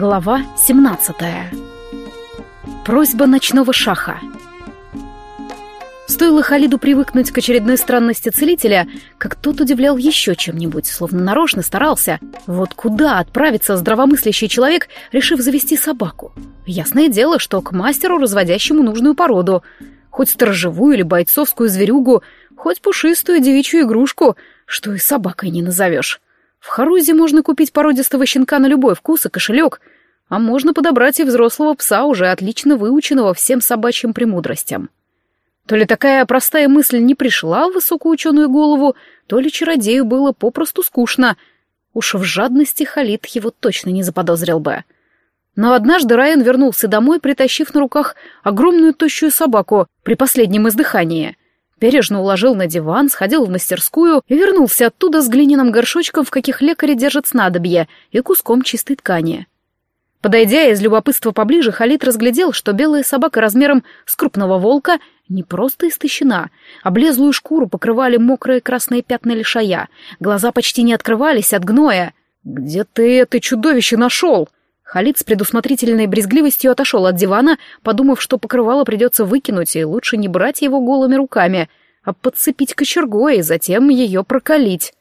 Глава 17. Просьба ночного шаха. Стоило Халиду привыкнуть к очередной странности целителя, как тот удивлял еще чем-нибудь, словно нарочно старался. Вот куда отправится здравомыслящий человек, решив завести собаку? Ясное дело, что к мастеру, разводящему нужную породу. Хоть сторожевую или бойцовскую зверюгу, хоть пушистую девичью игрушку, что и собакой не назовешь. В Харузе можно купить породистого щенка на любой вкус и кошелек, а можно подобрать и взрослого пса, уже отлично выученного всем собачьим премудростям. То ли такая простая мысль не пришла в высокоученую голову, то ли чародею было попросту скучно. Уж в жадности Халид его точно не заподозрил бы. Но однажды Райан вернулся домой, притащив на руках огромную тощую собаку при последнем издыхании бережно уложил на диван, сходил в мастерскую и вернулся оттуда с глиняным горшочком, в каких лекари держат снадобье, и куском чистой ткани. Подойдя из любопытства поближе, Халид разглядел, что белая собака размером с крупного волка не просто истощена. Облезлую шкуру покрывали мокрые красные пятна лишая. Глаза почти не открывались от гноя. «Где ты это чудовище нашел?» Халид с предусмотрительной брезгливостью отошел от дивана, подумав, что покрывало придется выкинуть, и лучше не брать его голыми руками, а подцепить кочергой и затем ее прокалить.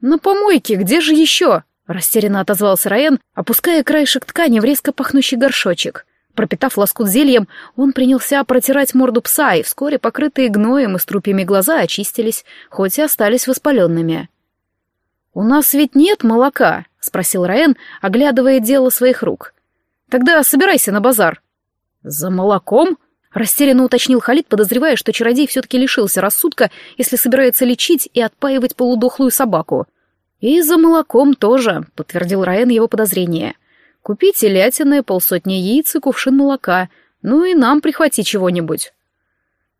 «На помойке, где же еще?» — растерянно отозвался Раен, опуская краешек ткани в резко пахнущий горшочек. Пропитав лоскут зельем, он принялся протирать морду пса, и вскоре покрытые гноем и струпьями глаза очистились, хоть и остались воспаленными. «У нас ведь нет молока», — спросил Раен, оглядывая дело своих рук. «Тогда собирайся на базар». «За молоком?» — растерянно уточнил Халид, подозревая, что чародей все-таки лишился рассудка, если собирается лечить и отпаивать полудохлую собаку. «И за молоком тоже», — подтвердил Раен его подозрение. «Купи телятины, полсотни яиц и кувшин молока, ну и нам прихвати чего-нибудь».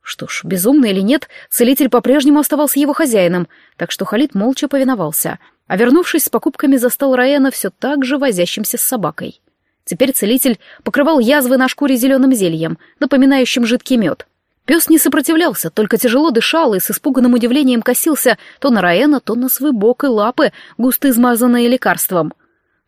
Что ж, безумно или нет, целитель по-прежнему оставался его хозяином, так что Халид молча повиновался, а вернувшись с покупками, застал Раяна все так же возящимся с собакой. Теперь целитель покрывал язвы на шкуре зеленым зельем, напоминающим жидкий мед. Пес не сопротивлялся, только тяжело дышал и с испуганным удивлением косился то на Раена, то на свой бок и лапы, густо измазанные лекарством.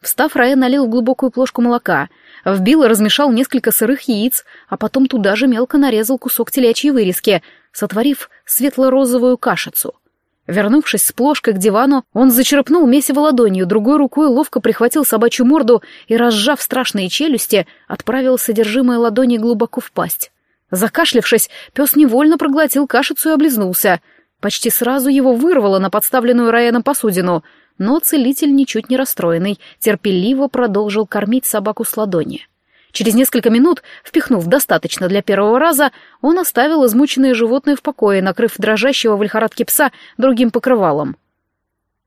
Встав, Раен налил в глубокую плошку молока — Вбил и размешал несколько сырых яиц, а потом туда же мелко нарезал кусок телячьей вырезки, сотворив светло-розовую кашицу. Вернувшись с плошкой к дивану, он зачерпнул месиво ладонью, другой рукой ловко прихватил собачью морду и, разжав страшные челюсти, отправил содержимое ладони глубоко в пасть. Закашлявшись, пес невольно проглотил кашицу и облизнулся. Почти сразу его вырвало на подставленную Райаном посудину — но целитель, ничуть не расстроенный, терпеливо продолжил кормить собаку с ладони. Через несколько минут, впихнув достаточно для первого раза, он оставил измученное животное в покое, накрыв дрожащего в лихорадке пса другим покрывалом.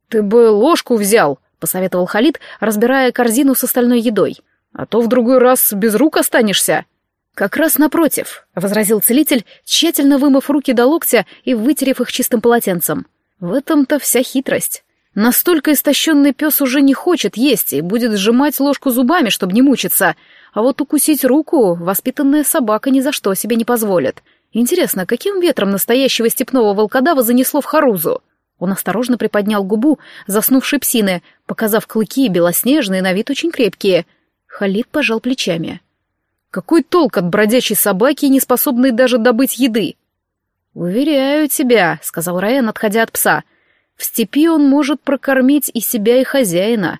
«Ты бы ложку взял», — посоветовал Халид, разбирая корзину с остальной едой. «А то в другой раз без рук останешься». «Как раз напротив», — возразил целитель, тщательно вымыв руки до локтя и вытерев их чистым полотенцем. «В этом-то вся хитрость. Настолько истощенный пес уже не хочет есть и будет сжимать ложку зубами, чтобы не мучиться. А вот укусить руку воспитанная собака ни за что себе не позволит. Интересно, каким ветром настоящего степного волкодава занесло в Харузу? Он осторожно приподнял губу заснувшей псины, показав клыки белоснежные, на вид очень крепкие. Халид пожал плечами. Какой толк от бродячей собаки, не способной даже добыть еды? «Уверяю тебя», — сказал Райан, отходя от пса, — в степи он может прокормить и себя, и хозяина.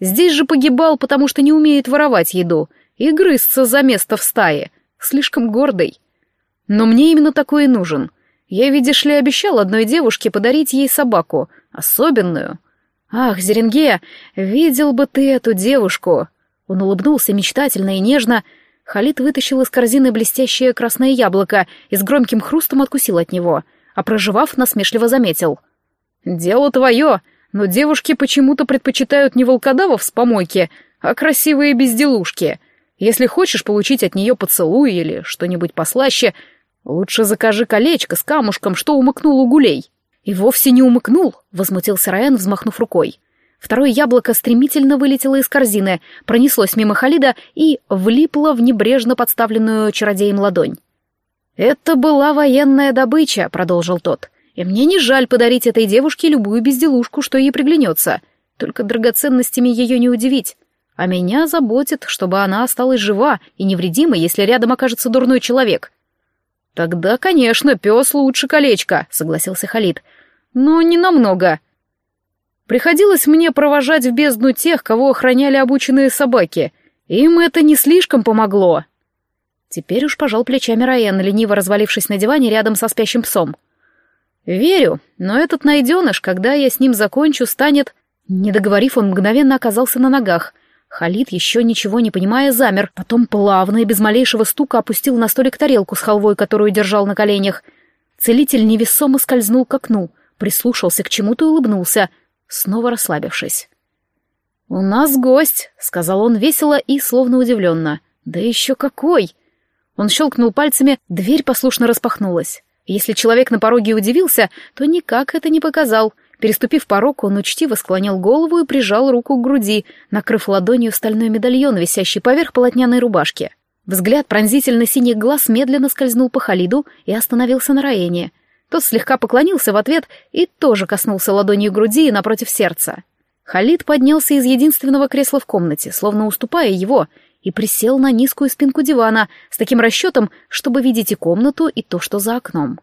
Здесь же погибал, потому что не умеет воровать еду и грызться за место в стае. Слишком гордый. Но мне именно такой и нужен. Я, видишь ли, обещал одной девушке подарить ей собаку. Особенную. Ах, Зеренгея, видел бы ты эту девушку. Он улыбнулся мечтательно и нежно. Халид вытащил из корзины блестящее красное яблоко и с громким хрустом откусил от него, а проживав, насмешливо заметил — «Дело твое, но девушки почему-то предпочитают не волкодавов с помойки, а красивые безделушки. Если хочешь получить от нее поцелуй или что-нибудь послаще, лучше закажи колечко с камушком, что умыкнул у гулей». «И вовсе не умыкнул», — возмутился Райан, взмахнув рукой. Второе яблоко стремительно вылетело из корзины, пронеслось мимо Халида и влипло в небрежно подставленную чародеем ладонь. «Это была военная добыча», — продолжил тот. И мне не жаль подарить этой девушке любую безделушку, что ей приглянется. Только драгоценностями ее не удивить. а меня заботит, чтобы она осталась жива и невредима, если рядом окажется дурной человек. Тогда, конечно, пес лучше колечко, согласился Халид. Но не намного. Приходилось мне провожать в бездну тех, кого охраняли обученные собаки. Им это не слишком помогло. Теперь уж пожал плечами Райан, лениво развалившись на диване рядом со спящим псом. «Верю, но этот найденыш, когда я с ним закончу, станет...» Не договорив, он мгновенно оказался на ногах. Халид, еще ничего не понимая, замер, потом плавно и без малейшего стука опустил на столик тарелку с халвой, которую держал на коленях. Целитель невесомо скользнул к окну, прислушался к чему-то и улыбнулся, снова расслабившись. «У нас гость», — сказал он весело и словно удивленно. «Да еще какой!» Он щелкнул пальцами, дверь послушно распахнулась. Если человек на пороге удивился, то никак это не показал. Переступив порог, он учтиво склонил голову и прижал руку к груди, накрыв ладонью стальной медальон, висящий поверх полотняной рубашки. Взгляд пронзительно-синих глаз медленно скользнул по Халиду и остановился на Раэне. Тот слегка поклонился в ответ и тоже коснулся ладонью груди и напротив сердца. Халид поднялся из единственного кресла в комнате, словно уступая его, и присел на низкую спинку дивана с таким расчетом, чтобы видеть и комнату, и то, что за окном.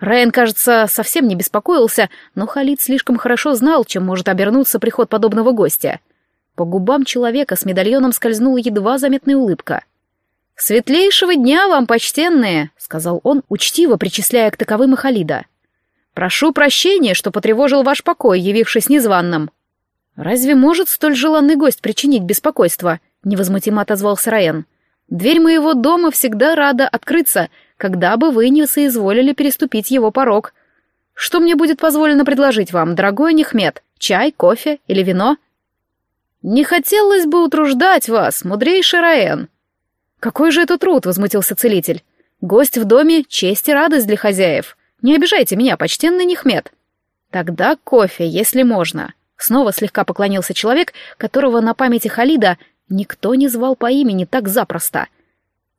Райан, кажется, совсем не беспокоился, но Халид слишком хорошо знал, чем может обернуться приход подобного гостя. По губам человека с медальоном скользнула едва заметная улыбка. «Светлейшего дня вам, почтенные!» — сказал он, учтиво причисляя к таковым и Халида. «Прошу прощения, что потревожил ваш покой, явившись незваным». «Разве может столь желанный гость причинить беспокойство?» — невозмутимо отозвался Райан. «Дверь моего дома всегда рада открыться, когда бы вы не соизволили переступить его порог. Что мне будет позволено предложить вам, дорогой Нехмед? Чай, кофе или вино?» «Не хотелось бы утруждать вас, мудрейший Раен». «Какой же это труд?» — возмутился целитель. «Гость в доме — честь и радость для хозяев. Не обижайте меня, почтенный Нехмед». «Тогда кофе, если можно». Снова слегка поклонился человек, которого на памяти Халида Никто не звал по имени так запросто.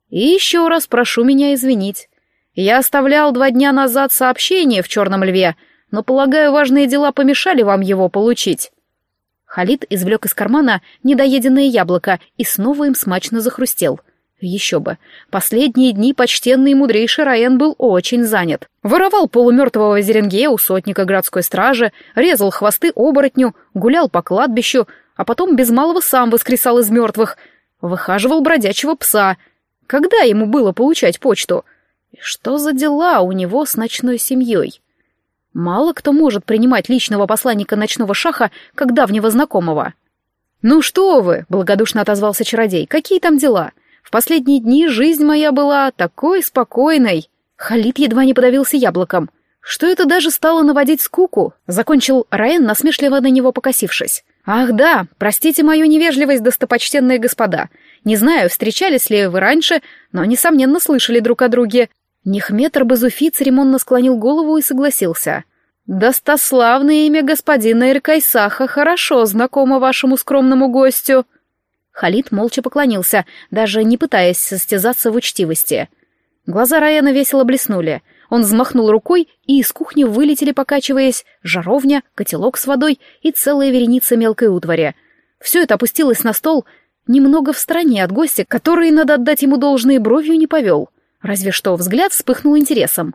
И еще раз прошу меня извинить. Я оставлял два дня назад сообщение в «Черном льве», но, полагаю, важные дела помешали вам его получить. Халид извлек из кармана недоеденное яблоко и снова им смачно захрустел. Еще бы. Последние дни почтенный и мудрейший Раен был очень занят. Воровал полумертвого зеренге у сотника городской стражи, резал хвосты оборотню, гулял по кладбищу, а потом без малого сам воскресал из мертвых, выхаживал бродячего пса. Когда ему было получать почту? И что за дела у него с ночной семьей? Мало кто может принимать личного посланника ночного шаха как давнего знакомого. «Ну что вы!» — благодушно отозвался чародей. «Какие там дела? В последние дни жизнь моя была такой спокойной!» Халид едва не подавился яблоком. Что это даже стало наводить скуку? Закончил Раен, насмешливо на него покосившись. «Ах да, простите мою невежливость, достопочтенные господа. Не знаю, встречались ли вы раньше, но, несомненно, слышали друг о друге». Нехметр Базуфи церемонно склонил голову и согласился. «Достославное имя господина Иркайсаха хорошо знакомо вашему скромному гостю». Халид молча поклонился, даже не пытаясь состязаться в учтивости. Глаза Раяна весело блеснули — он взмахнул рукой, и из кухни вылетели, покачиваясь, жаровня, котелок с водой и целая вереница мелкой утвари. Все это опустилось на стол немного в стороне от гостя, который, надо отдать ему должные, бровью не повел. Разве что взгляд вспыхнул интересом.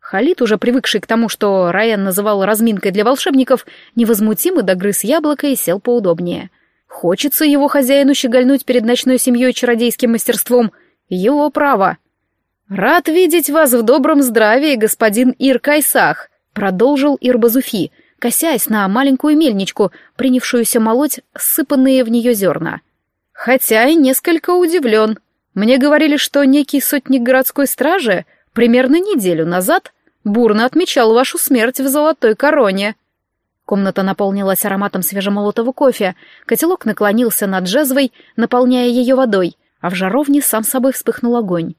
Халид, уже привыкший к тому, что Райан называл разминкой для волшебников, невозмутимо догрыз яблоко и сел поудобнее. Хочется его хозяину щегольнуть перед ночной семьей чародейским мастерством. Его право. «Рад видеть вас в добром здравии, господин Ир Кайсах», — продолжил Ир Базуфи, косясь на маленькую мельничку, принявшуюся молоть сыпанные в нее зерна. «Хотя и несколько удивлен. Мне говорили, что некий сотник городской стражи примерно неделю назад бурно отмечал вашу смерть в золотой короне». Комната наполнилась ароматом свежемолотого кофе, котелок наклонился над джезвой, наполняя ее водой, а в жаровне сам собой вспыхнул огонь.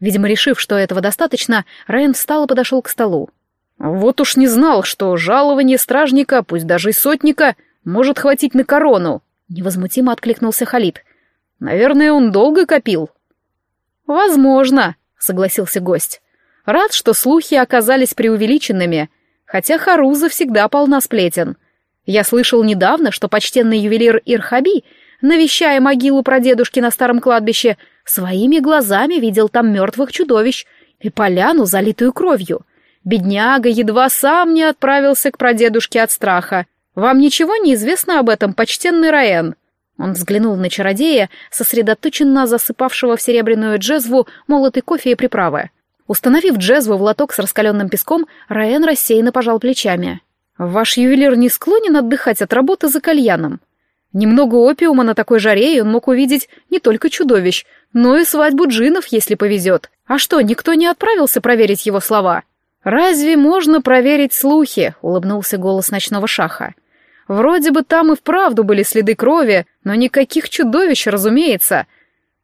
Видимо, решив, что этого достаточно, Райан встал и подошел к столу. «Вот уж не знал, что жалование стражника, пусть даже и сотника, может хватить на корону», — невозмутимо откликнулся Халид. «Наверное, он долго копил». «Возможно», — согласился гость. «Рад, что слухи оказались преувеличенными, хотя Харуза всегда полна сплетен. Я слышал недавно, что почтенный ювелир Ирхаби навещая могилу прадедушки на старом кладбище, своими глазами видел там мертвых чудовищ и поляну, залитую кровью. Бедняга едва сам не отправился к прадедушке от страха. Вам ничего не известно об этом, почтенный Раен?» Он взглянул на чародея, сосредоточенно засыпавшего в серебряную джезву молотый кофе и приправы. Установив джезву в лоток с раскаленным песком, Раен рассеянно пожал плечами. «Ваш ювелир не склонен отдыхать от работы за кальяном. Немного опиума на такой жаре, и он мог увидеть не только чудовищ, но и свадьбу джинов, если повезет. А что, никто не отправился проверить его слова?» «Разве можно проверить слухи?» — улыбнулся голос ночного шаха. «Вроде бы там и вправду были следы крови, но никаких чудовищ, разумеется.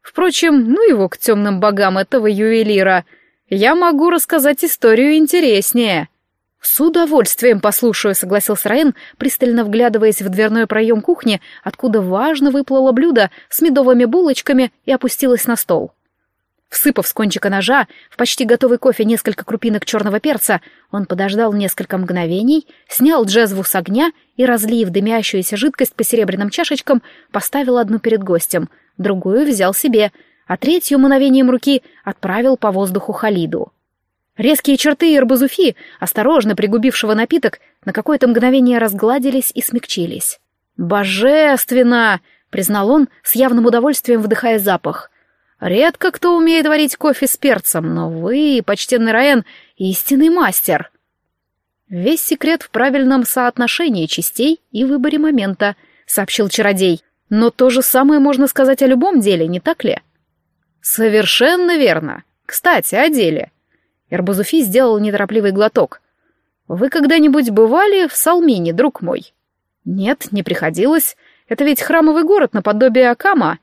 Впрочем, ну его к темным богам этого ювелира. Я могу рассказать историю интереснее». «С удовольствием послушаю», — согласился Раен, пристально вглядываясь в дверной проем кухни, откуда важно выплыло блюдо с медовыми булочками и опустилось на стол. Всыпав с кончика ножа в почти готовый кофе несколько крупинок черного перца, он подождал несколько мгновений, снял джезву с огня и, разлив дымящуюся жидкость по серебряным чашечкам, поставил одну перед гостем, другую взял себе, а третью мановением руки отправил по воздуху Халиду. Резкие черты Ирбазуфи, осторожно пригубившего напиток, на какое-то мгновение разгладились и смягчились. «Божественно!» — признал он, с явным удовольствием вдыхая запах. Редко кто умеет варить кофе с перцем, но вы, почтенный Раен, истинный мастер. Весь секрет в правильном соотношении частей и выборе момента, сообщил чародей. Но то же самое можно сказать о любом деле, не так ли? Совершенно верно. Кстати, о деле. Эрбузуфи сделал неторопливый глоток. Вы когда-нибудь бывали в Салмине, друг мой? Нет, не приходилось. Это ведь храмовый город наподобие Акама.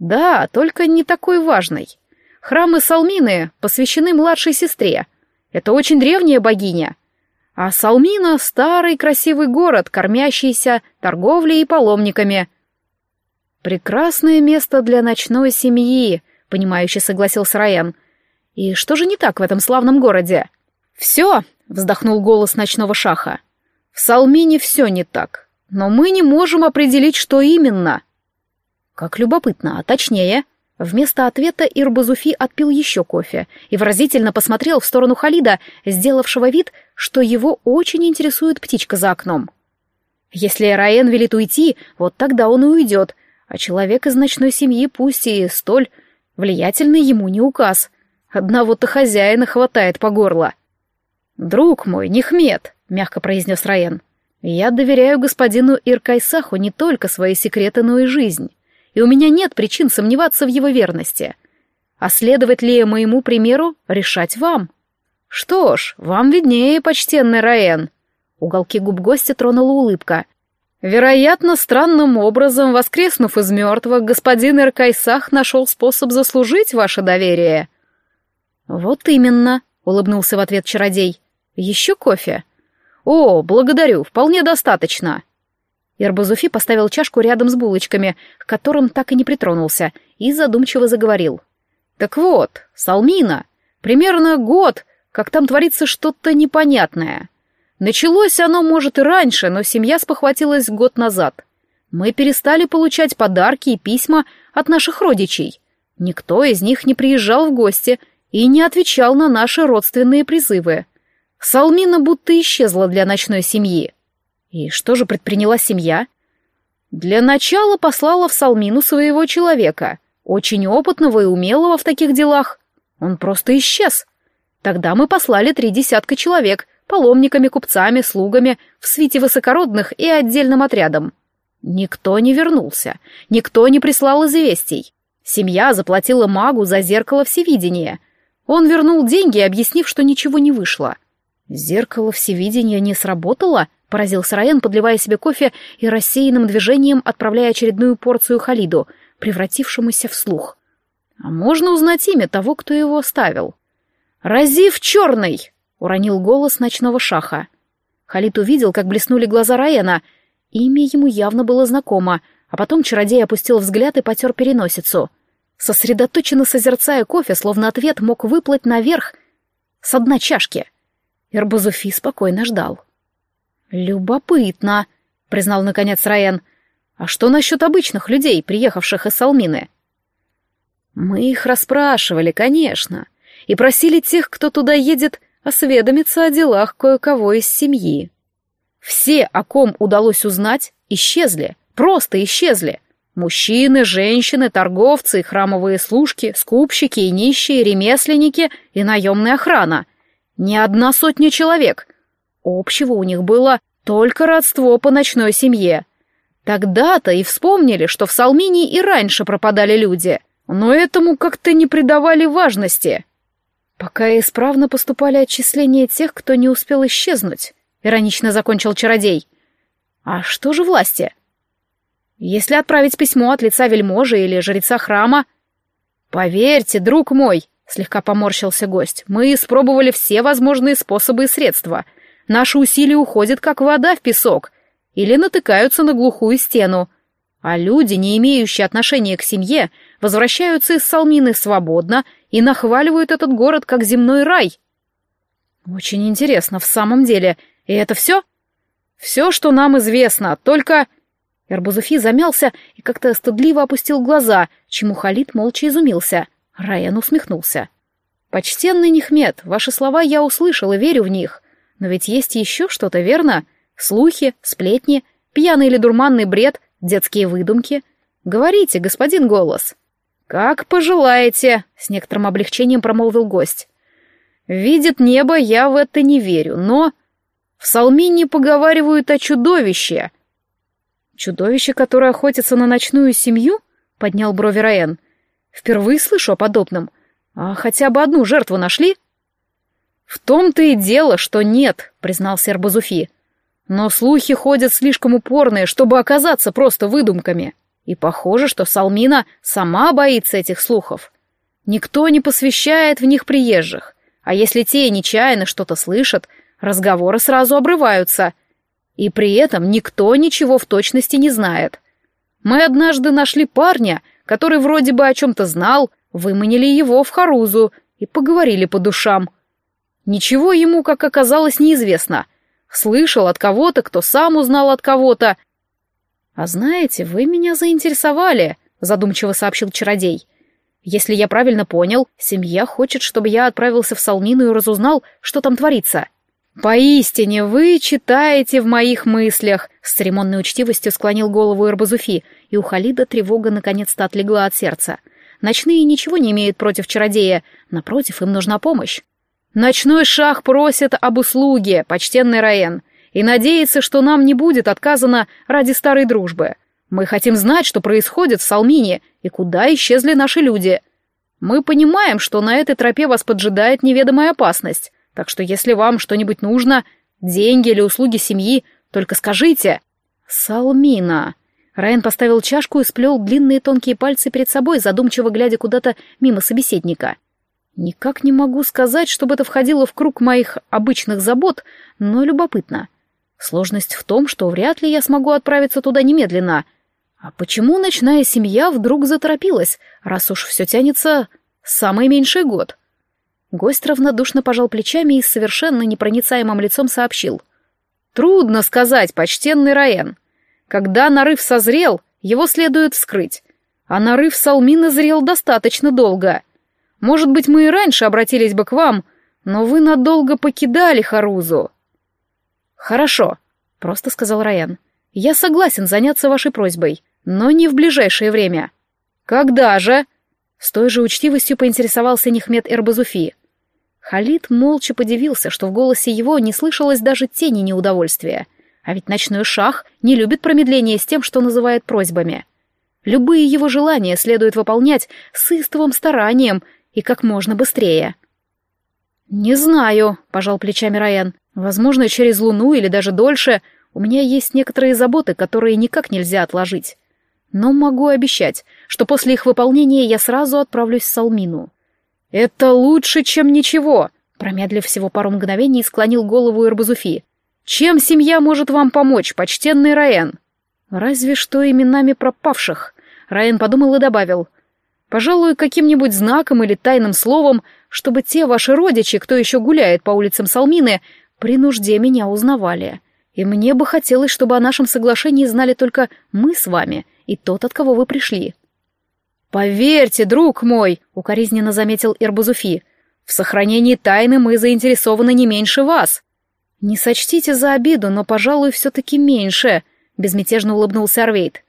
Да, только не такой важный. Храмы Салмины посвящены младшей сестре. Это очень древняя богиня. А Салмина — старый красивый город, кормящийся торговлей и паломниками. Прекрасное место для ночной семьи, понимающе согласился Райан. И что же не так в этом славном городе? Все, вздохнул голос ночного шаха. В Салмине все не так. Но мы не можем определить, что именно. Как любопытно, а точнее... Вместо ответа Ирбазуфи отпил еще кофе и выразительно посмотрел в сторону Халида, сделавшего вид, что его очень интересует птичка за окном. Если Раен велит уйти, вот тогда он и уйдет, а человек из ночной семьи, пусть и столь влиятельный, ему не указ. Одного-то хозяина хватает по горло. «Друг мой, Нехмед», — мягко произнес Раен, — «я доверяю господину Иркайсаху не только свои секреты, но и жизнь и у меня нет причин сомневаться в его верности. А следовать ли моему примеру, решать вам. Что ж, вам виднее, почтенный Раен. Уголки губ гостя тронула улыбка. Вероятно, странным образом, воскреснув из мертвых, господин Иркайсах нашел способ заслужить ваше доверие. Вот именно, улыбнулся в ответ чародей. Еще кофе? О, благодарю, вполне достаточно. Ирбазуфи поставил чашку рядом с булочками, к которым так и не притронулся, и задумчиво заговорил. «Так вот, Салмина, примерно год, как там творится что-то непонятное. Началось оно, может, и раньше, но семья спохватилась год назад. Мы перестали получать подарки и письма от наших родичей. Никто из них не приезжал в гости и не отвечал на наши родственные призывы. Салмина будто исчезла для ночной семьи. И что же предприняла семья? Для начала послала в Салмину своего человека, очень опытного и умелого в таких делах. Он просто исчез. Тогда мы послали три десятка человек, паломниками, купцами, слугами, в свите высокородных и отдельным отрядом. Никто не вернулся, никто не прислал известий. Семья заплатила магу за зеркало всевидения. Он вернул деньги, объяснив, что ничего не вышло. Зеркало всевидения не сработало — Поразился Раен, подливая себе кофе и рассеянным движением отправляя очередную порцию Халиду, превратившемуся в слух. «А можно узнать имя того, кто его оставил?» «Разив черный!» — уронил голос ночного шаха. Халид увидел, как блеснули глаза Раена. Имя ему явно было знакомо, а потом чародей опустил взгляд и потер переносицу. Сосредоточенно созерцая кофе, словно ответ мог выплыть наверх с дна чашки. Эрбазуфи спокойно ждал. «Любопытно», — признал наконец Раен. А что насчет обычных людей, приехавших из Салмины? Мы их расспрашивали, конечно, и просили тех, кто туда едет, осведомиться о делах кое-кого из семьи. Все, о ком удалось узнать, исчезли, просто исчезли. Мужчины, женщины, торговцы, храмовые служки, скупщики и нищие, ремесленники и наемная охрана. Не одна сотня человек. Общего у них было только родство по ночной семье. Тогда-то и вспомнили, что в Салмине и раньше пропадали люди, но этому как-то не придавали важности. Пока исправно поступали отчисления тех, кто не успел исчезнуть, иронично закончил чародей. А что же власти? Если отправить письмо от лица вельможи или жреца храма... Поверьте, друг мой, слегка поморщился гость, мы испробовали все возможные способы и средства. Наши усилия уходят, как вода в песок, или натыкаются на глухую стену. А люди, не имеющие отношения к семье, возвращаются из Салмины свободно и нахваливают этот город как земной рай. Очень интересно, в самом деле. И это все? Все, что нам известно, только... Эрбузуфи замялся и как-то стыдливо опустил глаза, чему Халид молча изумился. Райан усмехнулся. «Почтенный Нехмед, ваши слова я услышал и верю в них. Но ведь есть еще что-то, верно? Слухи, сплетни, пьяный или дурманный бред, детские выдумки. Говорите, господин голос». «Как пожелаете», — с некоторым облегчением промолвил гость. «Видит небо, я в это не верю, но...» «В Салмине поговаривают о чудовище», «Чудовище, которое охотится на ночную семью?» — поднял брови Раен. «Впервые слышу о подобном. А хотя бы одну жертву нашли?» «В том-то и дело, что нет», — признал Сербазуфи. «Но слухи ходят слишком упорные, чтобы оказаться просто выдумками. И похоже, что Салмина сама боится этих слухов. Никто не посвящает в них приезжих, а если те нечаянно что-то слышат, разговоры сразу обрываются, и при этом никто ничего в точности не знает. Мы однажды нашли парня, который вроде бы о чем-то знал, выманили его в Харузу и поговорили по душам. Ничего ему, как оказалось, неизвестно. Слышал от кого-то, кто сам узнал от кого-то. «А знаете, вы меня заинтересовали», — задумчиво сообщил чародей. «Если я правильно понял, семья хочет, чтобы я отправился в Салмину и разузнал, что там творится». «Поистине вы читаете в моих мыслях», — с церемонной учтивостью склонил голову Эрбазуфи, и у Халида тревога наконец-то отлегла от сердца. Ночные ничего не имеют против чародея, напротив, им нужна помощь. «Ночной шах просит об услуге, почтенный Раен, и надеется, что нам не будет отказано ради старой дружбы. Мы хотим знать, что происходит в Салмине и куда исчезли наши люди. Мы понимаем, что на этой тропе вас поджидает неведомая опасность». Так что если вам что-нибудь нужно, деньги или услуги семьи, только скажите. Салмина. Райан поставил чашку и сплел длинные тонкие пальцы перед собой, задумчиво глядя куда-то мимо собеседника. Никак не могу сказать, чтобы это входило в круг моих обычных забот, но любопытно. Сложность в том, что вряд ли я смогу отправиться туда немедленно. А почему ночная семья вдруг заторопилась, раз уж все тянется самый меньший год? — Гость равнодушно пожал плечами и с совершенно непроницаемым лицом сообщил. «Трудно сказать, почтенный Раен. Когда нарыв созрел, его следует вскрыть. А нарыв Салмина зрел достаточно долго. Может быть, мы и раньше обратились бы к вам, но вы надолго покидали Харузу». «Хорошо», — просто сказал Райан. «Я согласен заняться вашей просьбой, но не в ближайшее время». «Когда же?» С той же учтивостью поинтересовался Нехмед Эрбазуфи. Халид молча подивился, что в голосе его не слышалось даже тени неудовольствия. А ведь ночной шах не любит промедления с тем, что называет просьбами. Любые его желания следует выполнять с истовым старанием и как можно быстрее. «Не знаю», — пожал плечами Райан. «Возможно, через луну или даже дольше. У меня есть некоторые заботы, которые никак нельзя отложить. Но могу обещать, что после их выполнения я сразу отправлюсь в Салмину. «Это лучше, чем ничего», — промедлив всего пару мгновений, склонил голову Ирбазуфи. «Чем семья может вам помочь, почтенный Раен?» «Разве что именами пропавших», — Раен подумал и добавил. «Пожалуй, каким-нибудь знаком или тайным словом, чтобы те ваши родичи, кто еще гуляет по улицам Салмины, при нужде меня узнавали. И мне бы хотелось, чтобы о нашем соглашении знали только мы с вами и тот, от кого вы пришли». «Поверьте, друг мой», — укоризненно заметил Ирбазуфи, — «в сохранении тайны мы заинтересованы не меньше вас». «Не сочтите за обиду, но, пожалуй, все-таки меньше», — безмятежно улыбнулся Арвейд.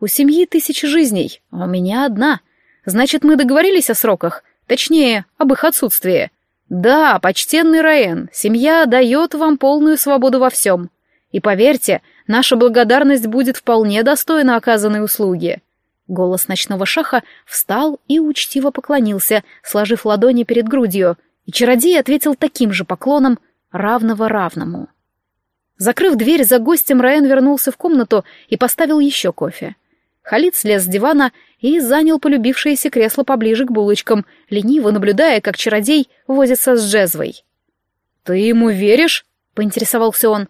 «У семьи тысячи жизней, а у меня одна. Значит, мы договорились о сроках? Точнее, об их отсутствии. Да, почтенный Раен, семья дает вам полную свободу во всем. И поверьте, наша благодарность будет вполне достойна оказанной услуги». Голос ночного шаха встал и учтиво поклонился, сложив ладони перед грудью, и чародей ответил таким же поклоном, равного равному. Закрыв дверь за гостем, Раен вернулся в комнату и поставил еще кофе. Халид слез с дивана и занял полюбившееся кресло поближе к булочкам, лениво наблюдая, как чародей возится с джезвой. «Ты ему веришь?» — поинтересовался он.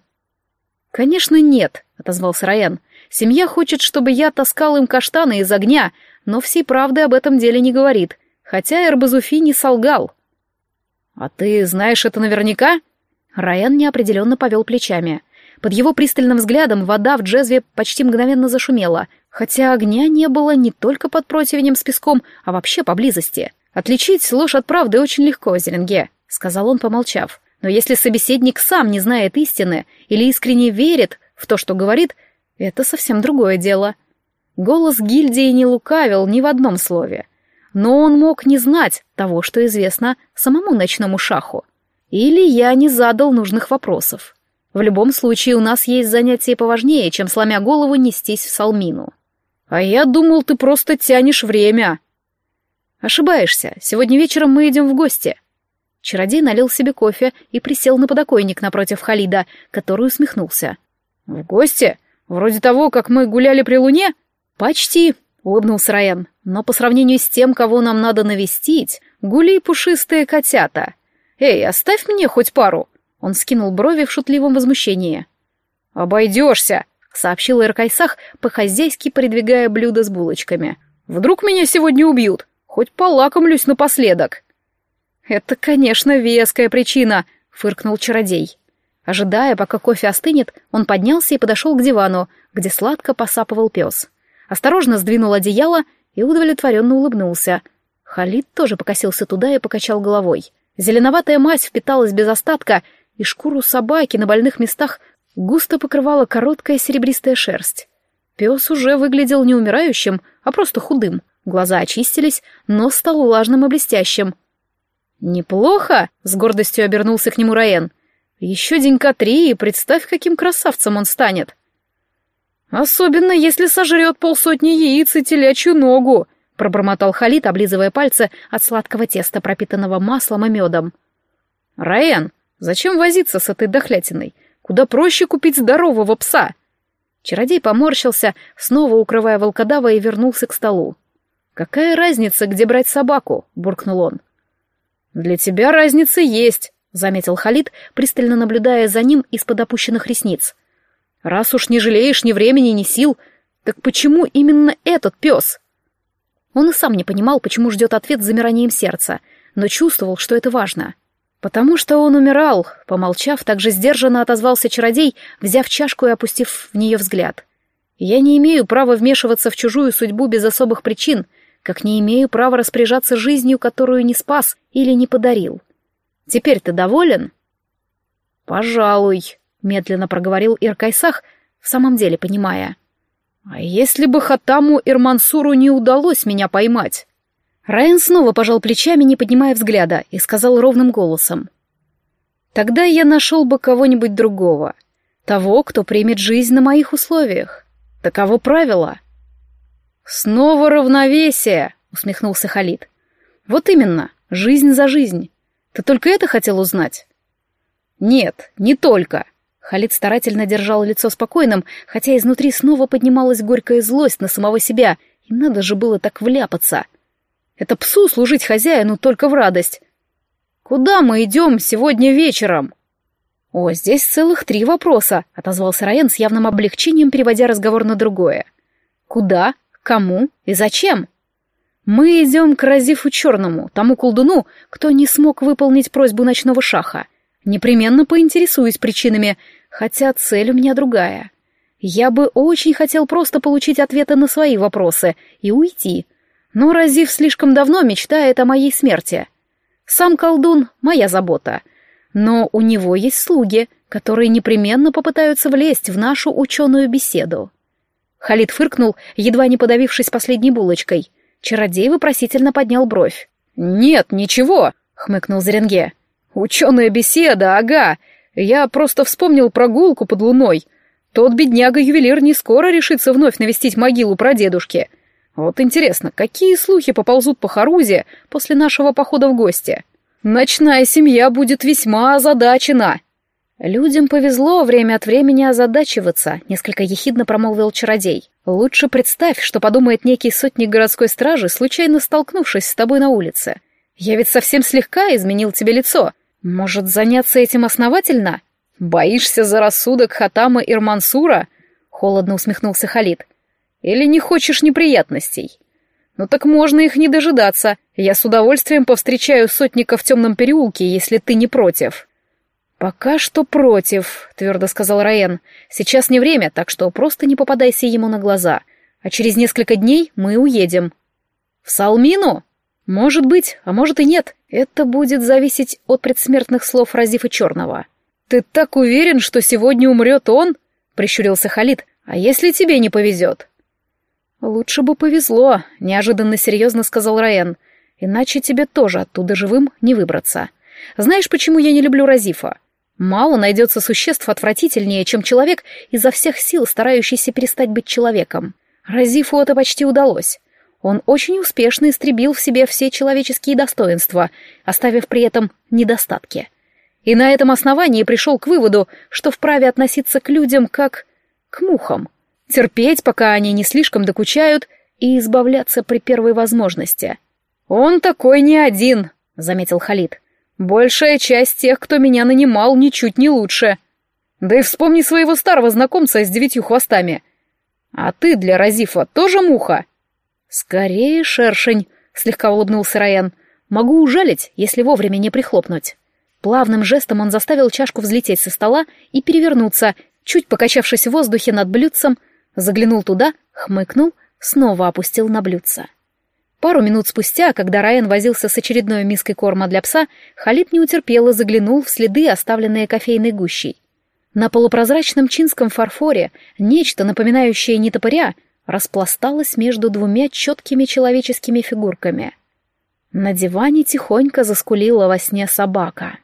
«Конечно, нет», — отозвался Райан. «Семья хочет, чтобы я таскал им каштаны из огня, но всей правды об этом деле не говорит, хотя Эрбазуфи не солгал». «А ты знаешь это наверняка?» Райан неопределенно повел плечами. Под его пристальным взглядом вода в джезве почти мгновенно зашумела, хотя огня не было не только под противнем с песком, а вообще поблизости. «Отличить ложь от правды очень легко, Зеленге», — сказал он, помолчав. Но если собеседник сам не знает истины или искренне верит в то, что говорит, это совсем другое дело. Голос гильдии не лукавил ни в одном слове. Но он мог не знать того, что известно самому ночному шаху. Или я не задал нужных вопросов. В любом случае у нас есть занятие поважнее, чем сломя голову нестись в Салмину. А я думал, ты просто тянешь время. Ошибаешься. Сегодня вечером мы идем в гости. Чародей налил себе кофе и присел на подоконник напротив Халида, который усмехнулся. «В гости? Вроде того, как мы гуляли при луне?» «Почти», — улыбнулся Райан. «Но по сравнению с тем, кого нам надо навестить, гули пушистые котята. Эй, оставь мне хоть пару!» Он скинул брови в шутливом возмущении. «Обойдешься», — сообщил Иркайсах, по-хозяйски придвигая блюдо с булочками. «Вдруг меня сегодня убьют? Хоть полакомлюсь напоследок». «Это, конечно, веская причина», — фыркнул чародей. Ожидая, пока кофе остынет, он поднялся и подошел к дивану, где сладко посапывал пес. Осторожно сдвинул одеяло и удовлетворенно улыбнулся. Халид тоже покосился туда и покачал головой. Зеленоватая мазь впиталась без остатка, и шкуру собаки на больных местах густо покрывала короткая серебристая шерсть. Пес уже выглядел не умирающим, а просто худым. Глаза очистились, нос стал влажным и блестящим. «Неплохо!» — с гордостью обернулся к нему Раен. «Еще денька три, и представь, каким красавцем он станет!» «Особенно, если сожрет полсотни яиц и телячью ногу!» — пробормотал Халид, облизывая пальцы от сладкого теста, пропитанного маслом и медом. «Раен, зачем возиться с этой дохлятиной? Куда проще купить здорового пса!» Чародей поморщился, снова укрывая волкодава, и вернулся к столу. «Какая разница, где брать собаку?» — буркнул он. «Для тебя разница есть», — заметил Халид, пристально наблюдая за ним из-под опущенных ресниц. «Раз уж не жалеешь ни времени, ни сил, так почему именно этот пес?» Он и сам не понимал, почему ждет ответ с замиранием сердца, но чувствовал, что это важно. «Потому что он умирал», — помолчав, также сдержанно отозвался чародей, взяв чашку и опустив в нее взгляд. «Я не имею права вмешиваться в чужую судьбу без особых причин, как не имею права распоряжаться жизнью, которую не спас или не подарил. Теперь ты доволен? Пожалуй, медленно проговорил Иркайсах, в самом деле понимая. А если бы Хатаму Ирмансуру не удалось меня поймать? Райан снова пожал плечами, не поднимая взгляда, и сказал ровным голосом. Тогда я нашел бы кого-нибудь другого. Того, кто примет жизнь на моих условиях. Таково правило. «Снова равновесие!» — усмехнулся Халид. «Вот именно, жизнь за жизнь. Ты только это хотел узнать?» «Нет, не только». Халид старательно держал лицо спокойным, хотя изнутри снова поднималась горькая злость на самого себя, и надо же было так вляпаться. Это псу служить хозяину только в радость. «Куда мы идем сегодня вечером?» «О, здесь целых три вопроса», — отозвался Раен с явным облегчением, переводя разговор на другое. «Куда? Кому и зачем? Мы идем к Разифу Черному, тому колдуну, кто не смог выполнить просьбу ночного шаха. Непременно поинтересуюсь причинами, Хотя цель у меня другая. Я бы очень хотел просто получить ответы на свои вопросы и уйти. Но Разив слишком давно мечтает о моей смерти. Сам колдун — моя забота. Но у него есть слуги, которые непременно попытаются влезть в нашу ученую беседу. Халид фыркнул, едва не подавившись последней булочкой. Чародей вопросительно поднял бровь. «Нет, ничего», — хмыкнул Зеренге. «Ученая беседа, ага. Я просто вспомнил прогулку под луной. Тот бедняга-ювелир не скоро решится вновь навестить могилу прадедушки. Вот интересно, какие слухи поползут по Харузе после нашего похода в гости? Ночная семья будет весьма озадачена». «Людям повезло время от времени озадачиваться», — несколько ехидно промолвил чародей. «Лучше представь, что подумает некий сотник городской стражи, случайно столкнувшись с тобой на улице. Я ведь совсем слегка изменил тебе лицо. Может, заняться этим основательно? Боишься за рассудок Хатама Ирмансура? Холодно усмехнулся Халид. Или не хочешь неприятностей? Ну так можно их не дожидаться. Я с удовольствием повстречаю сотника в темном переулке, если ты не против. Пока что против, твердо сказал Раен. Сейчас не время, так что просто не попадайся ему на глаза. А через несколько дней мы уедем. В Салмину? Может быть, а может и нет. Это будет зависеть от предсмертных слов Разифа Черного. «Ты так уверен, что сегодня умрет он?» — прищурился Халид. «А если тебе не повезет?» «Лучше бы повезло», — неожиданно серьезно сказал Раен. «Иначе тебе тоже оттуда живым не выбраться. Знаешь, почему я не люблю Разифа? Мало найдется существ отвратительнее, чем человек, изо всех сил старающийся перестать быть человеком. Разифу это почти удалось. Он очень успешно истребил в себе все человеческие достоинства, оставив при этом недостатки. И на этом основании пришел к выводу, что вправе относиться к людям как к мухам, терпеть, пока они не слишком докучают, и избавляться при первой возможности. «Он такой не один», — заметил Халид. «Большая часть тех, кто меня нанимал, ничуть не лучше. Да и вспомни своего старого знакомца с девятью хвостами. А ты для Разифа тоже муха?» «Скорее шершень», — слегка улыбнулся Райан. «Могу ужалить, если вовремя не прихлопнуть». Плавным жестом он заставил чашку взлететь со стола и перевернуться, чуть покачавшись в воздухе над блюдцем, заглянул туда, хмыкнул, снова опустил на блюдце. Пару минут спустя, когда Райан возился с очередной миской корма для пса, Халид не утерпел и заглянул в следы, оставленные кофейной гущей. На полупрозрачном чинском фарфоре нечто, напоминающее нетопыря, распласталась между двумя четкими человеческими фигурками. На диване тихонько заскулила во сне собака.